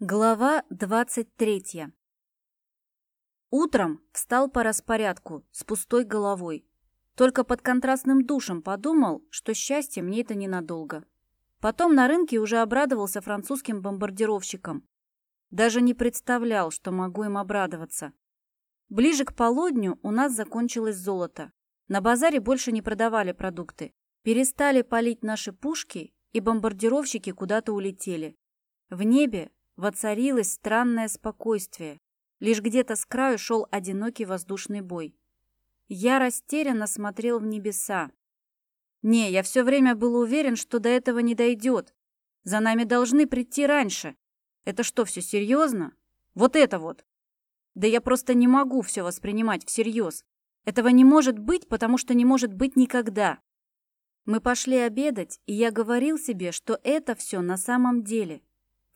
Глава 23 Утром встал по распорядку, с пустой головой. Только под контрастным душем подумал, что счастье мне это ненадолго. Потом на рынке уже обрадовался французским бомбардировщикам. Даже не представлял, что могу им обрадоваться. Ближе к полудню у нас закончилось золото. На базаре больше не продавали продукты. Перестали палить наши пушки, и бомбардировщики куда-то улетели. В небе воцарилось странное спокойствие. Лишь где-то с краю шел одинокий воздушный бой. Я растерянно смотрел в небеса. Не, я все время был уверен, что до этого не дойдет. За нами должны прийти раньше. Это что, все серьезно? Вот это вот. Да я просто не могу все воспринимать всерьез. Этого не может быть, потому что не может быть никогда. Мы пошли обедать, и я говорил себе, что это все на самом деле.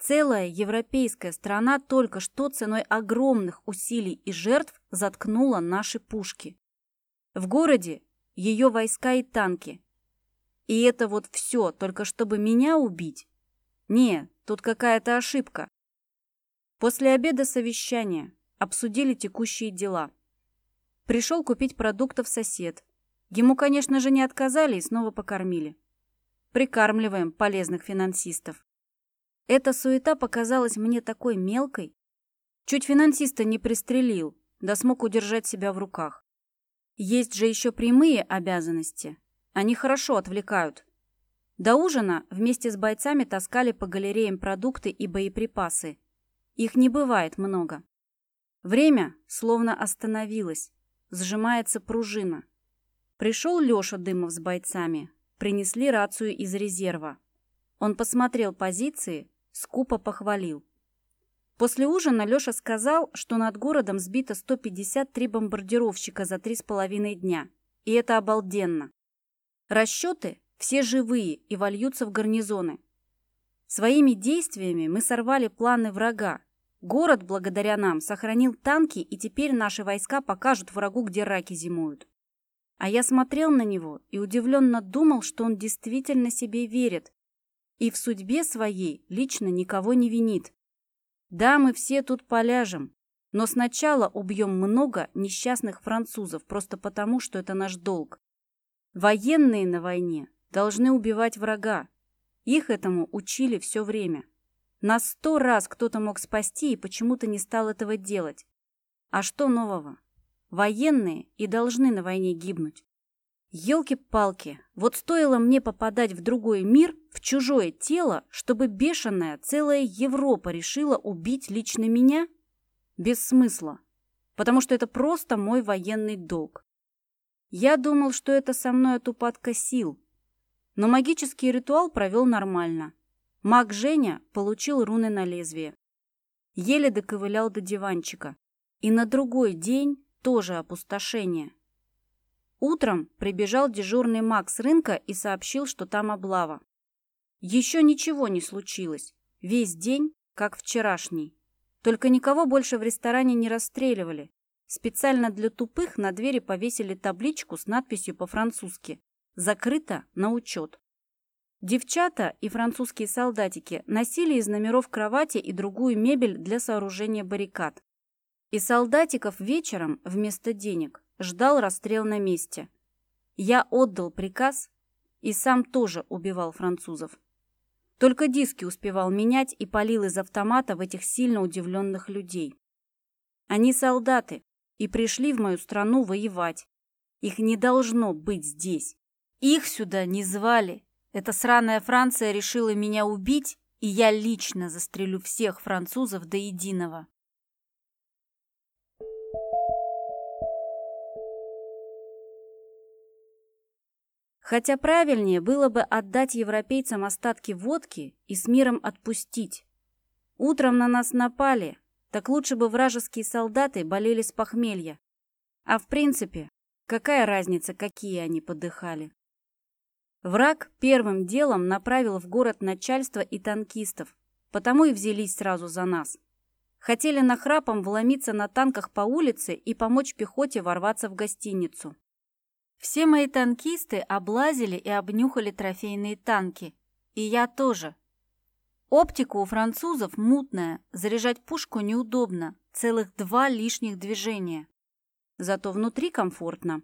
Целая европейская страна только что ценой огромных усилий и жертв заткнула наши пушки. В городе ее войска и танки. И это вот все, только чтобы меня убить? Не, тут какая-то ошибка. После обеда совещания обсудили текущие дела. Пришел купить продуктов сосед. Ему, конечно же, не отказали и снова покормили. Прикармливаем полезных финансистов. Эта суета показалась мне такой мелкой. Чуть финансиста не пристрелил, да смог удержать себя в руках. Есть же еще прямые обязанности. Они хорошо отвлекают. До ужина вместе с бойцами таскали по галереям продукты и боеприпасы. Их не бывает много. Время словно остановилось. Сжимается пружина. Пришел Леша Дымов с бойцами. Принесли рацию из резерва. Он посмотрел позиции, скупо похвалил. После ужина Леша сказал, что над городом сбито 153 бомбардировщика за три с половиной дня. И это обалденно. Расчеты все живые и вольются в гарнизоны. Своими действиями мы сорвали планы врага. Город, благодаря нам, сохранил танки, и теперь наши войска покажут врагу, где раки зимуют. А я смотрел на него и удивленно думал, что он действительно себе верит и в судьбе своей лично никого не винит. Да, мы все тут поляжем, но сначала убьем много несчастных французов просто потому, что это наш долг. Военные на войне должны убивать врага. Их этому учили все время. На сто раз кто-то мог спасти и почему-то не стал этого делать. А что нового? Военные и должны на войне гибнуть. Елки-палки, вот стоило мне попадать в другой мир, в чужое тело, чтобы бешеная целая Европа решила убить лично меня? Без смысла, потому что это просто мой военный долг. Я думал, что это со мной от упадка сил, но магический ритуал провел нормально. Маг Женя получил руны на лезвие. Еле доковылял до диванчика. И на другой день тоже опустошение. Утром прибежал дежурный маг с рынка и сообщил, что там облава. Еще ничего не случилось. Весь день, как вчерашний. Только никого больше в ресторане не расстреливали. Специально для тупых на двери повесили табличку с надписью по-французски «Закрыто на учет». Девчата и французские солдатики носили из номеров кровати и другую мебель для сооружения баррикад. И солдатиков вечером вместо денег ждал расстрел на месте. Я отдал приказ и сам тоже убивал французов. Только диски успевал менять и палил из автомата в этих сильно удивленных людей. Они солдаты и пришли в мою страну воевать. Их не должно быть здесь. Их сюда не звали. Эта сраная Франция решила меня убить, и я лично застрелю всех французов до единого. Хотя правильнее было бы отдать европейцам остатки водки и с миром отпустить. Утром на нас напали, так лучше бы вражеские солдаты болели с похмелья. А в принципе, какая разница, какие они подыхали? Враг первым делом направил в город начальство и танкистов, потому и взялись сразу за нас. Хотели нахрапом вломиться на танках по улице и помочь пехоте ворваться в гостиницу. Все мои танкисты облазили и обнюхали трофейные танки. И я тоже. Оптика у французов мутная, заряжать пушку неудобно, целых два лишних движения. Зато внутри комфортно.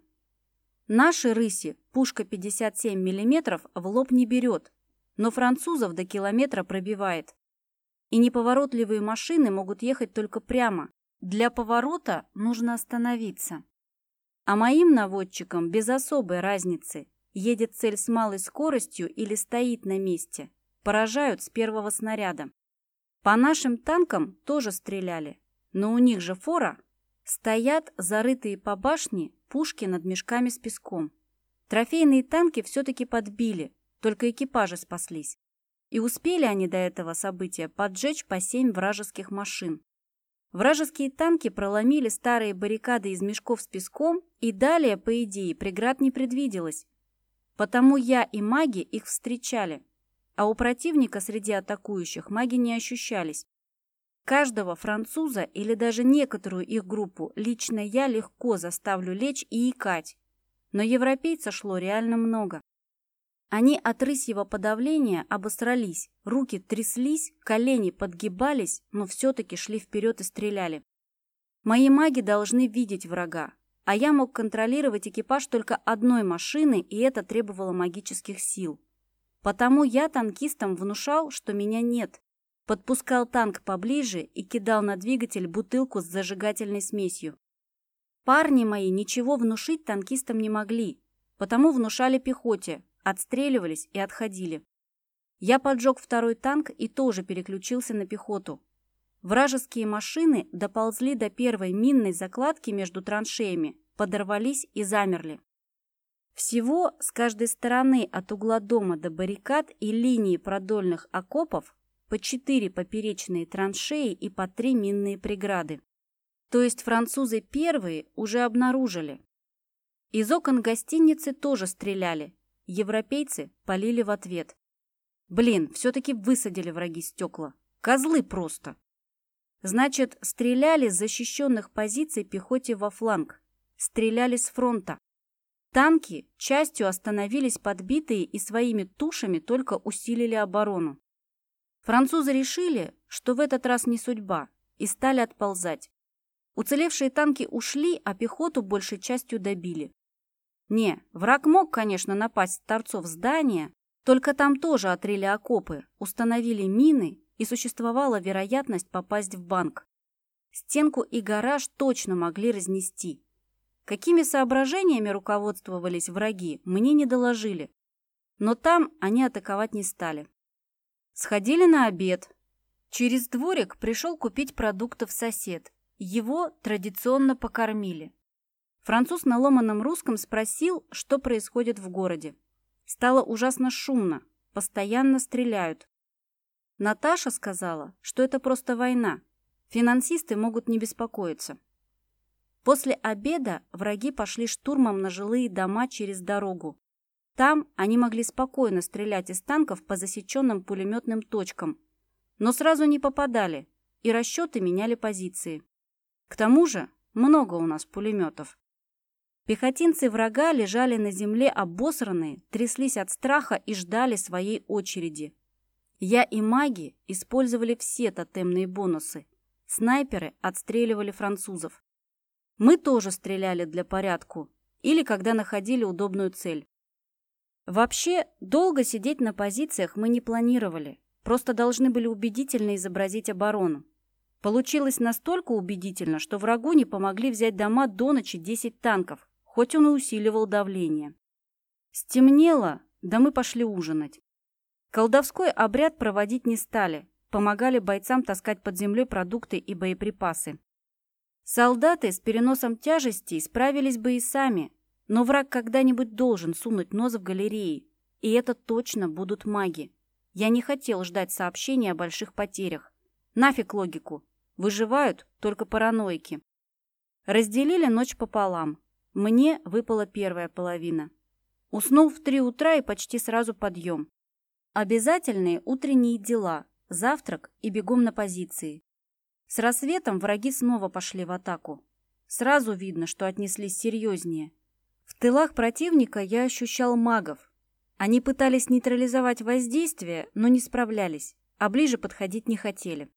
Наши рыси пушка 57 мм в лоб не берет, но французов до километра пробивает. И неповоротливые машины могут ехать только прямо. Для поворота нужно остановиться. А моим наводчикам без особой разницы, едет цель с малой скоростью или стоит на месте, поражают с первого снаряда. По нашим танкам тоже стреляли, но у них же фора. Стоят зарытые по башне пушки над мешками с песком. Трофейные танки все-таки подбили, только экипажи спаслись. И успели они до этого события поджечь по семь вражеских машин. Вражеские танки проломили старые баррикады из мешков с песком, и далее, по идее, преград не предвиделось. Потому я и маги их встречали, а у противника среди атакующих маги не ощущались. Каждого француза или даже некоторую их группу лично я легко заставлю лечь и икать, но европейца шло реально много. Они от рысьего подавления обосрались, руки тряслись, колени подгибались, но все-таки шли вперед и стреляли. Мои маги должны видеть врага, а я мог контролировать экипаж только одной машины, и это требовало магических сил. Потому я танкистам внушал, что меня нет. Подпускал танк поближе и кидал на двигатель бутылку с зажигательной смесью. Парни мои ничего внушить танкистам не могли, потому внушали пехоте, отстреливались и отходили. Я поджег второй танк и тоже переключился на пехоту. Вражеские машины доползли до первой минной закладки между траншеями, подорвались и замерли. Всего с каждой стороны от угла дома до баррикад и линии продольных окопов по четыре поперечные траншеи и по три минные преграды. То есть французы первые уже обнаружили. Из окон гостиницы тоже стреляли, Европейцы полили в ответ. Блин, все-таки высадили враги стекла. Козлы просто. Значит, стреляли с защищенных позиций пехоте во фланг. Стреляли с фронта. Танки частью остановились подбитые и своими тушами только усилили оборону. Французы решили, что в этот раз не судьба, и стали отползать. Уцелевшие танки ушли, а пехоту большей частью добили. Не, враг мог, конечно, напасть с торцов здания, только там тоже отрыли окопы, установили мины и существовала вероятность попасть в банк. Стенку и гараж точно могли разнести. Какими соображениями руководствовались враги, мне не доложили. Но там они атаковать не стали. Сходили на обед. Через дворик пришел купить продуктов сосед. Его традиционно покормили. Француз на ломаном русском спросил, что происходит в городе. Стало ужасно шумно, постоянно стреляют. Наташа сказала, что это просто война. Финансисты могут не беспокоиться. После обеда враги пошли штурмом на жилые дома через дорогу. Там они могли спокойно стрелять из танков по засеченным пулеметным точкам, но сразу не попадали, и расчеты меняли позиции. К тому же много у нас пулеметов. Пехотинцы врага лежали на земле обосранные, тряслись от страха и ждали своей очереди. Я и маги использовали все тотемные бонусы. Снайперы отстреливали французов. Мы тоже стреляли для порядку или когда находили удобную цель. Вообще, долго сидеть на позициях мы не планировали, просто должны были убедительно изобразить оборону. Получилось настолько убедительно, что врагу не помогли взять дома до ночи 10 танков, хоть он и усиливал давление. Стемнело, да мы пошли ужинать. Колдовской обряд проводить не стали, помогали бойцам таскать под землей продукты и боеприпасы. Солдаты с переносом тяжестей справились бы и сами, но враг когда-нибудь должен сунуть нос в галереи, и это точно будут маги. Я не хотел ждать сообщений о больших потерях. Нафиг логику. Выживают только параноики. Разделили ночь пополам. Мне выпала первая половина. Уснул в три утра и почти сразу подъем. Обязательные утренние дела, завтрак и бегом на позиции. С рассветом враги снова пошли в атаку. Сразу видно, что отнеслись серьезнее. В тылах противника я ощущал магов. Они пытались нейтрализовать воздействие, но не справлялись. а ближе подходить не хотели.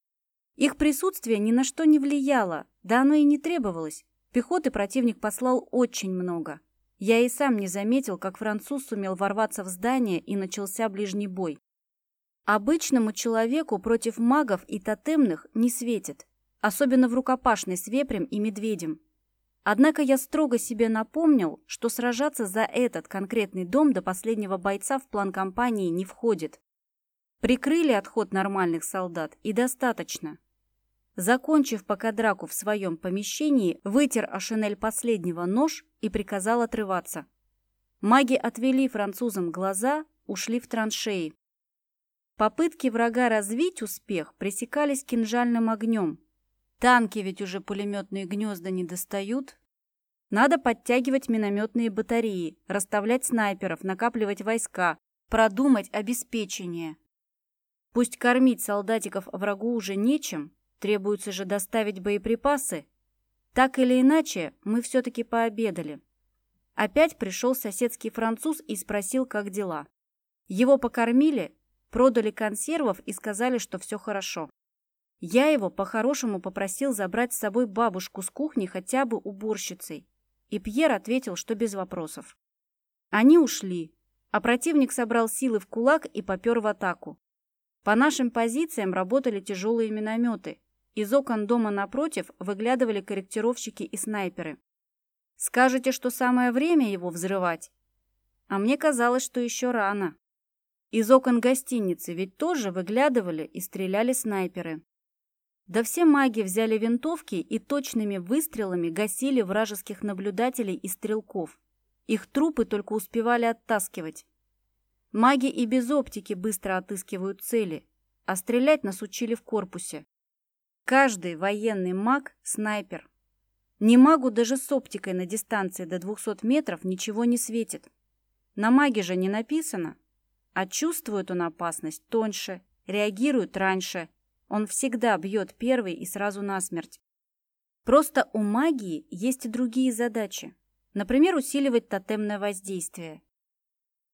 Их присутствие ни на что не влияло, да оно и не требовалось. Пехоты противник послал очень много. Я и сам не заметил, как француз сумел ворваться в здание и начался ближний бой. Обычному человеку против магов и тотемных не светит, особенно в рукопашной с вепрем и медведем. Однако я строго себе напомнил, что сражаться за этот конкретный дом до последнего бойца в план кампании не входит. Прикрыли отход нормальных солдат и достаточно. Закончив пока драку в своем помещении, вытер о шинель последнего нож и приказал отрываться. Маги отвели французам глаза, ушли в траншеи. Попытки врага развить успех пресекались кинжальным огнем. Танки ведь уже пулеметные гнезда не достают. Надо подтягивать минометные батареи, расставлять снайперов, накапливать войска, продумать обеспечение. Пусть кормить солдатиков врагу уже нечем, требуется же доставить боеприпасы. Так или иначе, мы все-таки пообедали. Опять пришел соседский француз и спросил, как дела. Его покормили, продали консервов и сказали, что все хорошо. Я его по-хорошему попросил забрать с собой бабушку с кухни хотя бы уборщицей. И Пьер ответил, что без вопросов. Они ушли, а противник собрал силы в кулак и попер в атаку. По нашим позициям работали тяжелые минометы. Из окон дома напротив выглядывали корректировщики и снайперы. Скажете, что самое время его взрывать? А мне казалось, что еще рано. Из окон гостиницы ведь тоже выглядывали и стреляли снайперы. Да все маги взяли винтовки и точными выстрелами гасили вражеских наблюдателей и стрелков. Их трупы только успевали оттаскивать. Маги и без оптики быстро отыскивают цели, а стрелять нас учили в корпусе. Каждый военный маг – снайпер. Не магу даже с оптикой на дистанции до 200 метров ничего не светит. На маге же не написано. А чувствует он опасность тоньше, реагирует раньше – он всегда бьет первый и сразу насмерть. Просто у магии есть и другие задачи. Например, усиливать тотемное воздействие.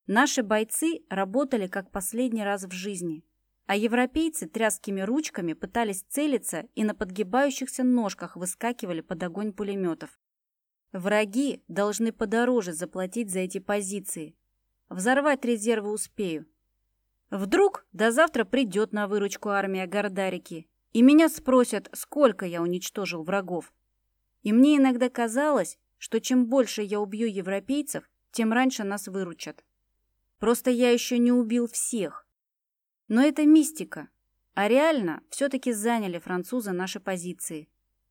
Наши бойцы работали как последний раз в жизни, а европейцы тряскими ручками пытались целиться и на подгибающихся ножках выскакивали под огонь пулеметов. Враги должны подороже заплатить за эти позиции. Взорвать резервы успею, Вдруг до завтра придет на выручку армия Гордарики, и меня спросят, сколько я уничтожил врагов. И мне иногда казалось, что чем больше я убью европейцев, тем раньше нас выручат. Просто я еще не убил всех. Но это мистика. А реально все-таки заняли французы наши позиции.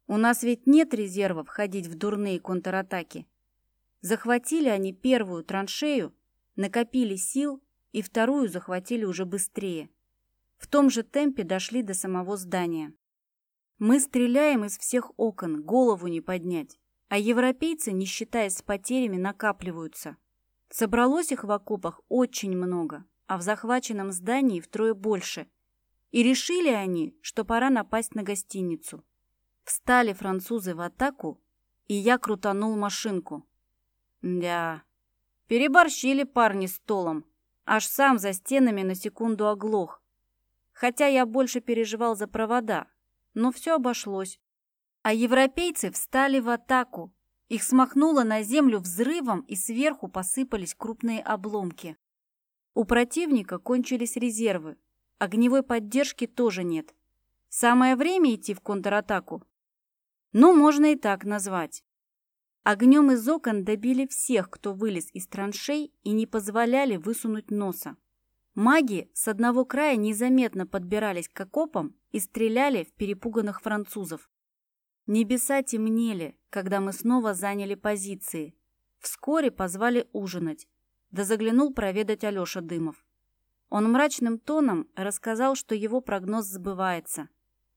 У нас ведь нет резервов ходить в дурные контратаки. Захватили они первую траншею, накопили сил и вторую захватили уже быстрее. В том же темпе дошли до самого здания. Мы стреляем из всех окон, голову не поднять, а европейцы, не считаясь с потерями, накапливаются. Собралось их в окопах очень много, а в захваченном здании втрое больше. И решили они, что пора напасть на гостиницу. Встали французы в атаку, и я крутанул машинку. Да, переборщили парни столом, Аж сам за стенами на секунду оглох. Хотя я больше переживал за провода, но все обошлось. А европейцы встали в атаку. Их смахнуло на землю взрывом, и сверху посыпались крупные обломки. У противника кончились резервы. Огневой поддержки тоже нет. Самое время идти в контратаку? Ну, можно и так назвать. Огнем из окон добили всех, кто вылез из траншей и не позволяли высунуть носа. Маги с одного края незаметно подбирались к окопам и стреляли в перепуганных французов. Небеса темнели, когда мы снова заняли позиции. Вскоре позвали ужинать. Да заглянул проведать Алеша Дымов. Он мрачным тоном рассказал, что его прогноз сбывается.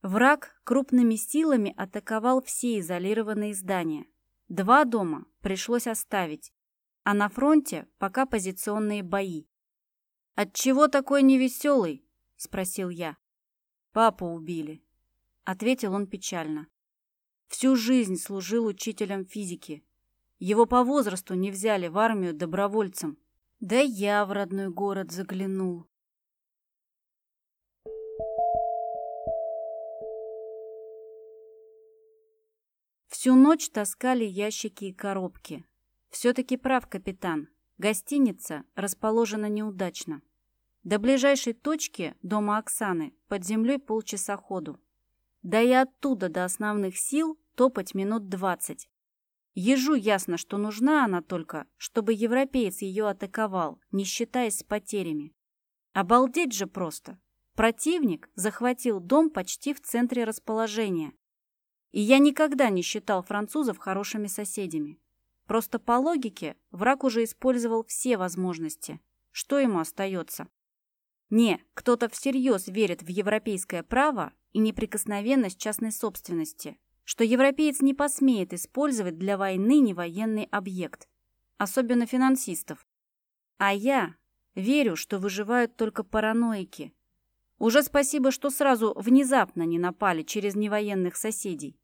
Враг крупными силами атаковал все изолированные здания. Два дома пришлось оставить, а на фронте пока позиционные бои. «Отчего такой невеселый?» — спросил я. «Папу убили», — ответил он печально. «Всю жизнь служил учителем физики. Его по возрасту не взяли в армию добровольцем. Да я в родной город заглянул. Всю ночь таскали ящики и коробки. Все-таки прав капитан. Гостиница расположена неудачно. До ближайшей точки, дома Оксаны, под землей полчаса ходу. Да и оттуда до основных сил топать минут двадцать, Ежу ясно, что нужна она только, чтобы европеец ее атаковал, не считаясь с потерями. Обалдеть же просто. Противник захватил дом почти в центре расположения. И я никогда не считал французов хорошими соседями. Просто по логике враг уже использовал все возможности. Что ему остается? Не, кто-то всерьез верит в европейское право и неприкосновенность частной собственности, что европеец не посмеет использовать для войны невоенный объект, особенно финансистов. А я верю, что выживают только параноики. Уже спасибо, что сразу внезапно не напали через невоенных соседей.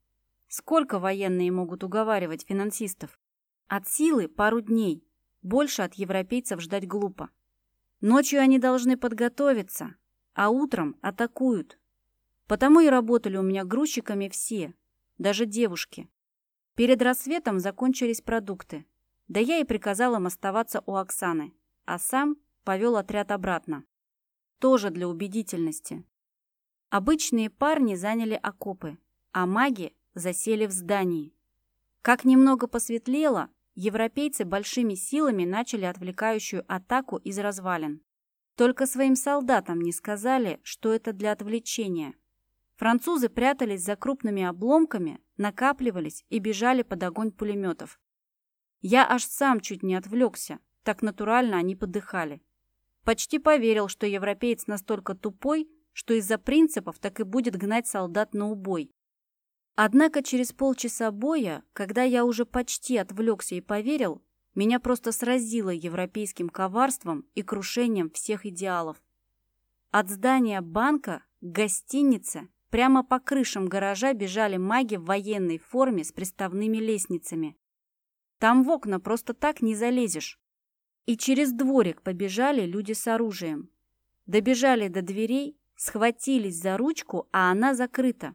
Сколько военные могут уговаривать финансистов? От силы пару дней. Больше от европейцев ждать глупо. Ночью они должны подготовиться, а утром атакуют. Потому и работали у меня грузчиками все, даже девушки. Перед рассветом закончились продукты. Да я и приказал им оставаться у Оксаны, а сам повел отряд обратно. Тоже для убедительности. Обычные парни заняли окопы, а маги засели в здании. Как немного посветлело, европейцы большими силами начали отвлекающую атаку из развалин. Только своим солдатам не сказали, что это для отвлечения – Французы прятались за крупными обломками, накапливались и бежали под огонь пулеметов. Я аж сам чуть не отвлекся, так натурально они подыхали. Почти поверил, что европеец настолько тупой, что из-за принципов так и будет гнать солдат на убой. Однако через полчаса боя, когда я уже почти отвлекся и поверил, меня просто сразило европейским коварством и крушением всех идеалов. От здания банка к гостинице Прямо по крышам гаража бежали маги в военной форме с приставными лестницами. Там в окна просто так не залезешь. И через дворик побежали люди с оружием. Добежали до дверей, схватились за ручку, а она закрыта.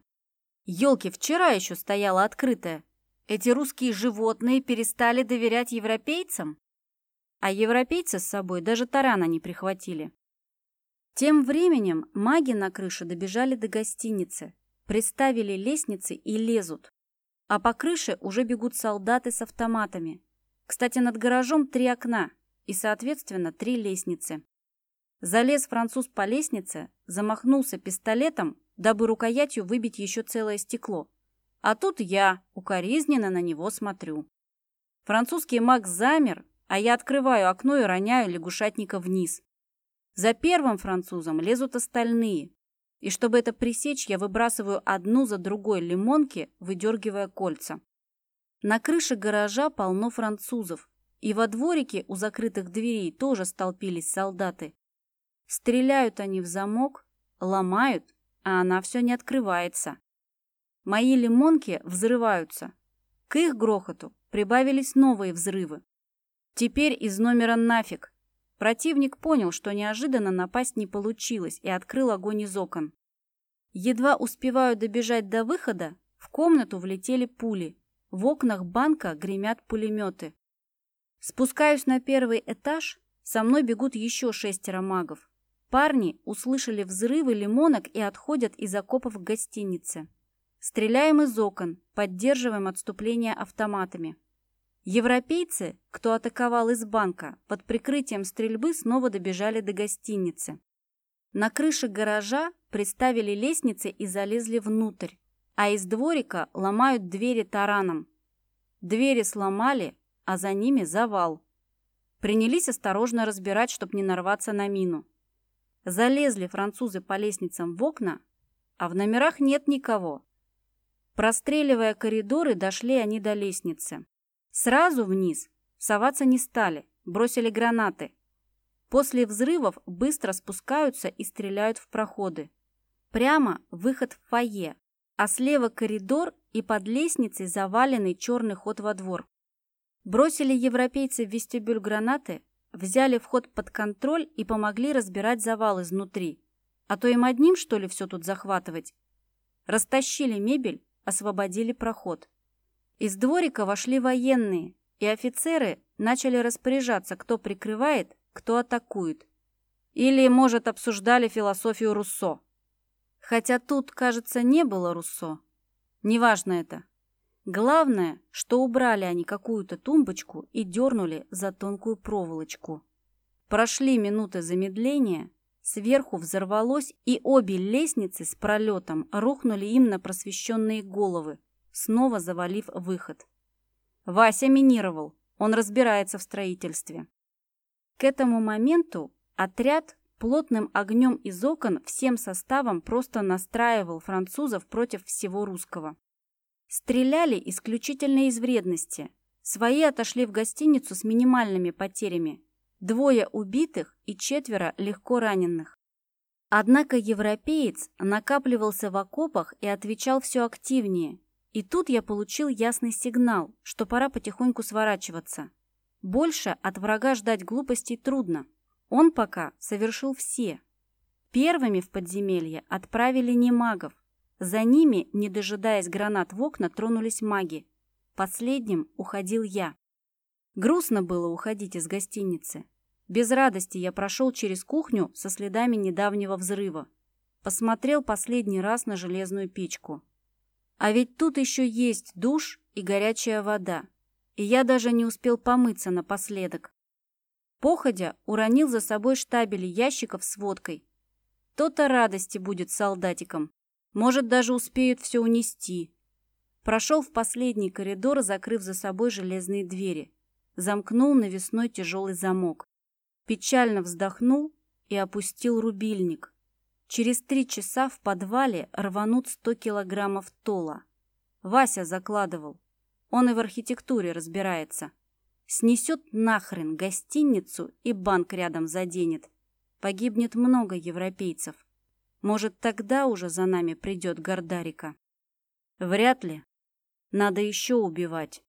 Ёлки, вчера еще стояла открытая. Эти русские животные перестали доверять европейцам? А европейцы с собой даже тарана не прихватили. Тем временем маги на крыше добежали до гостиницы, приставили лестницы и лезут. А по крыше уже бегут солдаты с автоматами. Кстати, над гаражом три окна и, соответственно, три лестницы. Залез француз по лестнице, замахнулся пистолетом, дабы рукоятью выбить еще целое стекло. А тут я укоризненно на него смотрю. Французский маг замер, а я открываю окно и роняю лягушатника вниз. За первым французом лезут остальные. И чтобы это пресечь, я выбрасываю одну за другой лимонки, выдергивая кольца. На крыше гаража полно французов. И во дворике у закрытых дверей тоже столпились солдаты. Стреляют они в замок, ломают, а она все не открывается. Мои лимонки взрываются. К их грохоту прибавились новые взрывы. Теперь из номера нафиг. Противник понял, что неожиданно напасть не получилось и открыл огонь из окон. Едва успеваю добежать до выхода, в комнату влетели пули. В окнах банка гремят пулеметы. Спускаюсь на первый этаж, со мной бегут еще шестеро магов. Парни услышали взрывы лимонок и отходят из окопов к гостинице. Стреляем из окон, поддерживаем отступление автоматами. Европейцы, кто атаковал из банка, под прикрытием стрельбы снова добежали до гостиницы. На крыше гаража приставили лестницы и залезли внутрь, а из дворика ломают двери тараном. Двери сломали, а за ними завал. Принялись осторожно разбирать, чтобы не нарваться на мину. Залезли французы по лестницам в окна, а в номерах нет никого. Простреливая коридоры, дошли они до лестницы. Сразу вниз соваться не стали, бросили гранаты. После взрывов быстро спускаются и стреляют в проходы. Прямо выход в фойе, а слева коридор и под лестницей заваленный черный ход во двор. Бросили европейцы в вестибюль гранаты, взяли вход под контроль и помогли разбирать завал изнутри. А то им одним, что ли, все тут захватывать? Растащили мебель, освободили проход. Из дворика вошли военные, и офицеры начали распоряжаться, кто прикрывает, кто атакует. Или, может, обсуждали философию Руссо. Хотя тут, кажется, не было Руссо. Неважно это. Главное, что убрали они какую-то тумбочку и дернули за тонкую проволочку. Прошли минуты замедления, сверху взорвалось, и обе лестницы с пролетом рухнули им на просвещенные головы, снова завалив выход. Вася минировал, он разбирается в строительстве. К этому моменту отряд плотным огнем из окон всем составом просто настраивал французов против всего русского. Стреляли исключительно из вредности. Свои отошли в гостиницу с минимальными потерями. Двое убитых и четверо легко раненых. Однако европеец накапливался в окопах и отвечал все активнее. И тут я получил ясный сигнал, что пора потихоньку сворачиваться. Больше от врага ждать глупостей трудно. Он пока совершил все. Первыми в подземелье отправили не магов, за ними, не дожидаясь гранат в окна, тронулись маги. Последним уходил я. Грустно было уходить из гостиницы. Без радости я прошел через кухню со следами недавнего взрыва. Посмотрел последний раз на железную печку. А ведь тут еще есть душ и горячая вода. И я даже не успел помыться напоследок. Походя уронил за собой штабели ящиков с водкой. То-то радости будет солдатикам. Может, даже успеют все унести. Прошел в последний коридор, закрыв за собой железные двери. Замкнул навесной тяжелый замок. Печально вздохнул и опустил рубильник. Через три часа в подвале рванут сто килограммов тола. Вася закладывал. Он и в архитектуре разбирается. Снесет нахрен гостиницу и банк рядом заденет. Погибнет много европейцев. Может, тогда уже за нами придет Гордарика? Вряд ли. Надо еще убивать.